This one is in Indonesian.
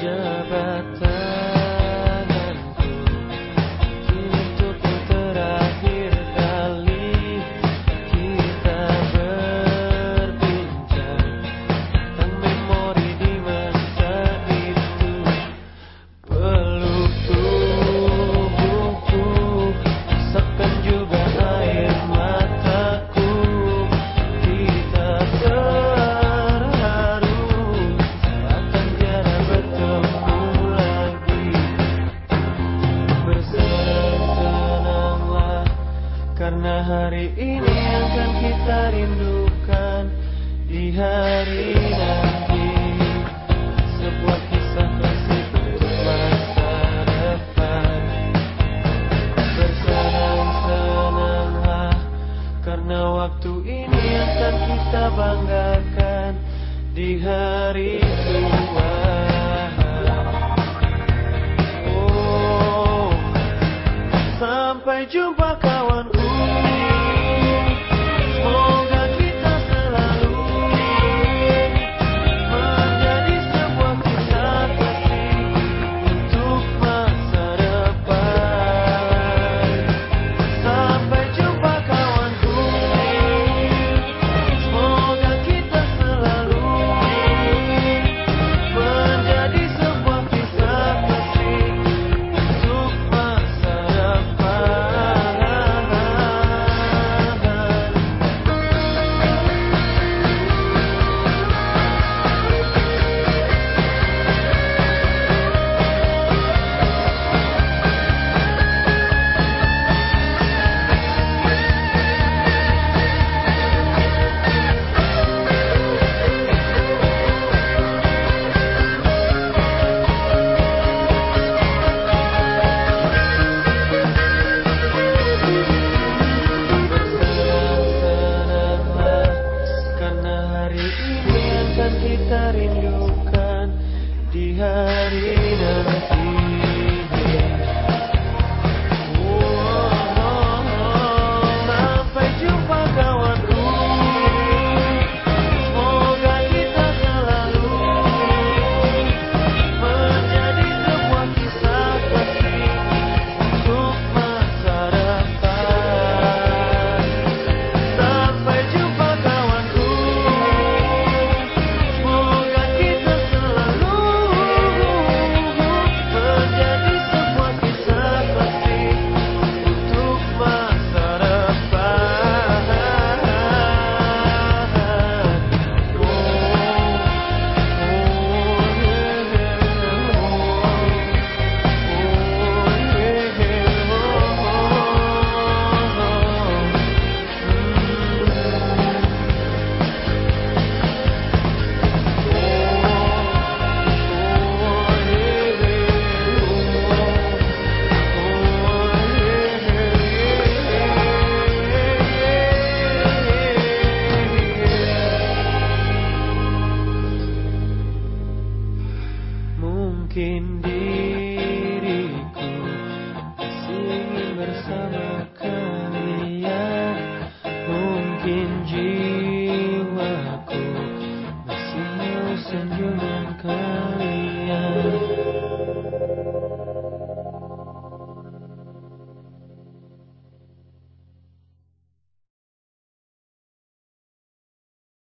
jabatan ini akan kita rindukan di hari nanti. Sebuah kisah klasik untuk masa depan. Bersenang-senanglah Karena waktu ini akan kita banggakan Di hari tua Oh Sampai jumpa